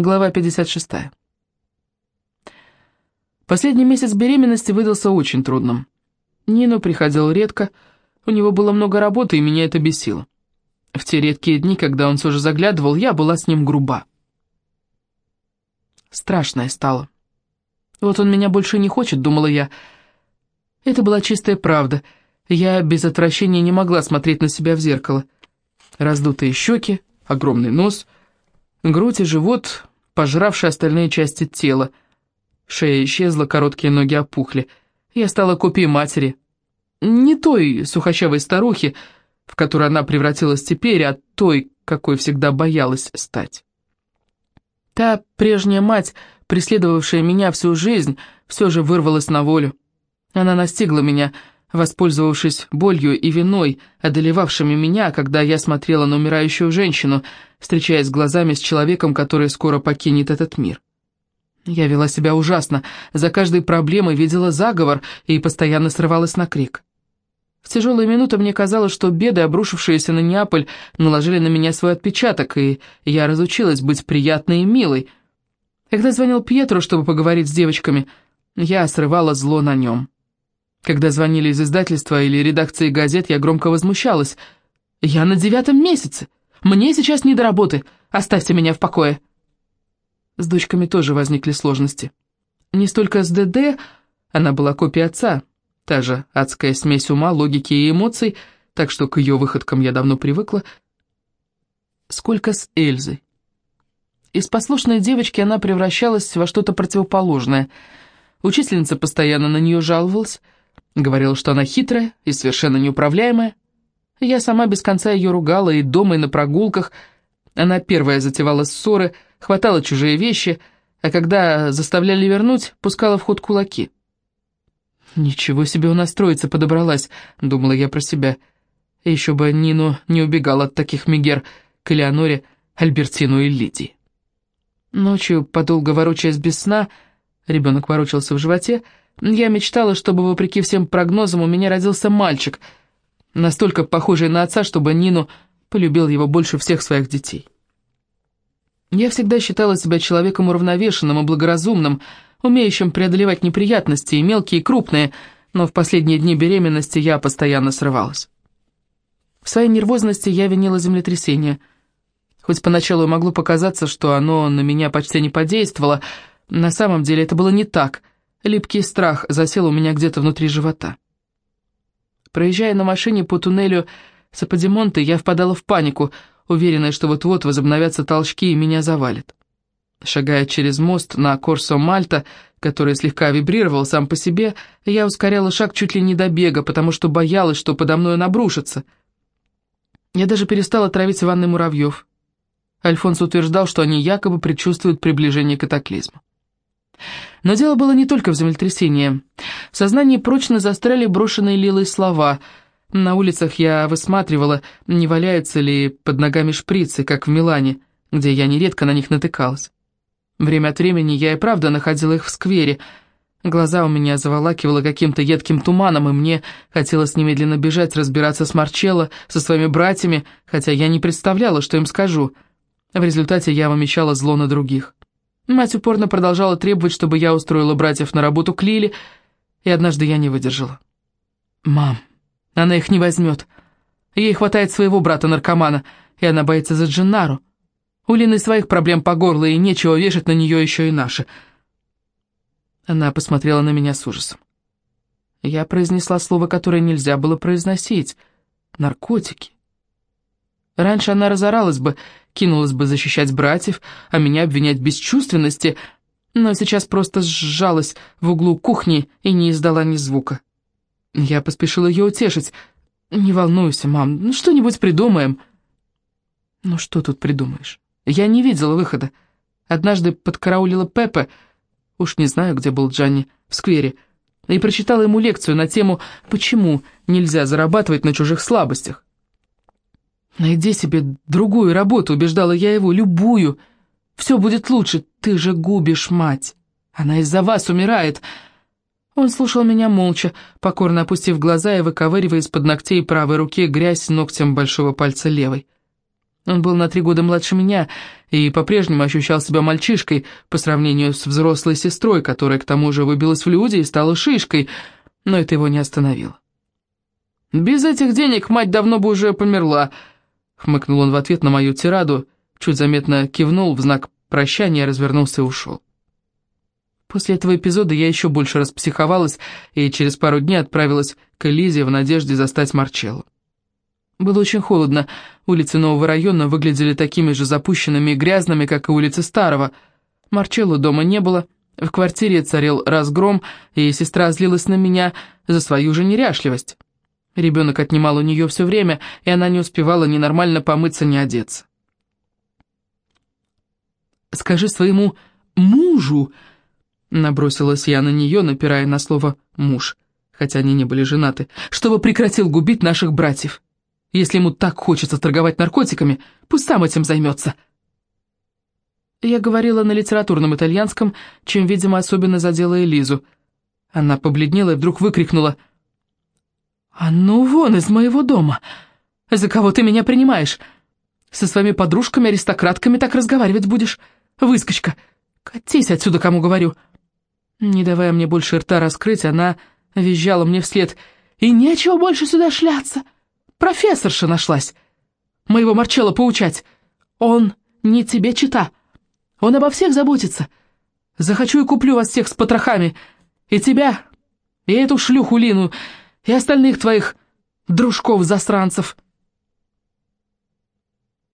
Глава 56. Последний месяц беременности выдался очень трудным. Нину приходил редко, у него было много работы, и меня это бесило. В те редкие дни, когда он все же заглядывал, я была с ним груба. Страшное стало. Вот он меня больше не хочет, думала я. Это была чистая правда. Я без отвращения не могла смотреть на себя в зеркало. Раздутые щеки, огромный нос, грудь и живот пожравший остальные части тела. Шея исчезла, короткие ноги опухли. Я стала копией матери. Не той сухощавой старухи, в которую она превратилась теперь, а той, какой всегда боялась стать. Та прежняя мать, преследовавшая меня всю жизнь, все же вырвалась на волю. Она настигла меня, воспользовавшись болью и виной, одолевавшими меня, когда я смотрела на умирающую женщину, встречаясь глазами с человеком, который скоро покинет этот мир. Я вела себя ужасно, за каждой проблемой видела заговор и постоянно срывалась на крик. В тяжелые минуты мне казалось, что беды, обрушившиеся на Неаполь, наложили на меня свой отпечаток, и я разучилась быть приятной и милой. Когда звонил Пьетро, чтобы поговорить с девочками, я срывала зло на нем. Когда звонили из издательства или редакции газет, я громко возмущалась. «Я на девятом месяце! Мне сейчас не до работы! Оставьте меня в покое!» С дочками тоже возникли сложности. Не столько с ДД, она была копией отца, та же адская смесь ума, логики и эмоций, так что к ее выходкам я давно привыкла, сколько с Эльзой. Из послушной девочки она превращалась во что-то противоположное. Учительница постоянно на нее жаловалась, Говорила, что она хитрая и совершенно неуправляемая. Я сама без конца ее ругала и дома, и на прогулках. Она первая затевала ссоры, хватала чужие вещи, а когда заставляли вернуть, пускала в ход кулаки. «Ничего себе у нас троица подобралась», — думала я про себя. Еще бы Нину не убегал от таких мигер к Элеоноре, Альбертину и Лидии. Ночью, подолго ворочаясь без сна, ребенок ворочался в животе, — я мечтала, чтобы, вопреки всем прогнозам, у меня родился мальчик, настолько похожий на отца, чтобы Нину полюбил его больше всех своих детей. Я всегда считала себя человеком уравновешенным и благоразумным, умеющим преодолевать неприятности, и мелкие, и крупные, но в последние дни беременности я постоянно срывалась. В своей нервозности я винила землетрясение. Хоть поначалу могло показаться, что оно на меня почти не подействовало, на самом деле это было не так — Липкий страх засел у меня где-то внутри живота. Проезжая на машине по туннелю Саподимонте, я впадала в панику, уверенная, что вот-вот возобновятся толчки и меня завалит. Шагая через мост на Корсо Мальта, который слегка вибрировал сам по себе, я ускоряла шаг чуть ли не до бега, потому что боялась, что подо мной он. Я даже перестала травить ванной муравьев. Альфонс утверждал, что они якобы предчувствуют приближение катаклизма. Но дело было не только в землетрясении. В сознании прочно застряли брошенные Лилой слова. На улицах я высматривала, не валяются ли под ногами шприцы, как в Милане, где я нередко на них натыкалась. Время от времени я и правда находила их в сквере. Глаза у меня заволакивало каким-то едким туманом, и мне хотелось немедленно бежать, разбираться с Марчелло, со своими братьями, хотя я не представляла, что им скажу. В результате я вымещала зло на других. Мать упорно продолжала требовать, чтобы я устроила братьев на работу к Лиле, и однажды я не выдержала. «Мам, она их не возьмет. Ей хватает своего брата-наркомана, и она боится за Джиннару. У Лины своих проблем по горло, и нечего вешать на нее еще и наши». Она посмотрела на меня с ужасом. Я произнесла слово, которое нельзя было произносить. «Наркотики». Раньше она разоралась бы, кинулась бы защищать братьев, а меня обвинять в бесчувственности, но сейчас просто сжалась в углу кухни и не издала ни звука. Я поспешила ее утешить. «Не волнуйся, мам, ну что-нибудь придумаем». «Ну что тут придумаешь? Я не видела выхода. Однажды подкараулила Пепе, уж не знаю, где был Джанни, в сквере, и прочитала ему лекцию на тему «Почему нельзя зарабатывать на чужих слабостях?». «Найди себе другую работу», — убеждала я его, — «любую. Все будет лучше, ты же губишь мать. Она из-за вас умирает». Он слушал меня молча, покорно опустив глаза и выковыривая из-под ногтей правой руки грязь ногтем большого пальца левой. Он был на три года младше меня и по-прежнему ощущал себя мальчишкой по сравнению с взрослой сестрой, которая к тому же выбилась в люди и стала шишкой, но это его не остановило. «Без этих денег мать давно бы уже померла», — хмыкнул он в ответ на мою тираду, чуть заметно кивнул в знак прощания, развернулся и ушел. После этого эпизода я еще больше распсиховалась и через пару дней отправилась к Элизе в надежде застать Марчелло. Было очень холодно, улицы нового района выглядели такими же запущенными и грязными, как и улицы старого. Марчелло дома не было, в квартире царил разгром, и сестра злилась на меня за свою же неряшливость. Ребенок отнимал у нее все время, и она не успевала ни нормально помыться, ни одеться. «Скажи своему мужу», — набросилась я на нее, напирая на слово «муж», хотя они не были женаты, «чтобы прекратил губить наших братьев». Если ему так хочется торговать наркотиками, пусть сам этим займется. Я говорила на литературном итальянском, чем, видимо, особенно задела Элизу. Она побледнела и вдруг выкрикнула. «А ну вон из моего дома! За кого ты меня принимаешь? Со своими подружками-аристократками так разговаривать будешь? Выскочка! Катись отсюда, кому говорю!» Не давая мне больше рта раскрыть, она визжала мне вслед. «И нечего больше сюда шляться!» Профессорша нашлась. Моего Марчелла поучать. Он не тебе чита. Он обо всех заботится. Захочу и куплю вас всех с потрохами. И тебя, и эту шлюху Лину, и остальных твоих дружков-засранцев».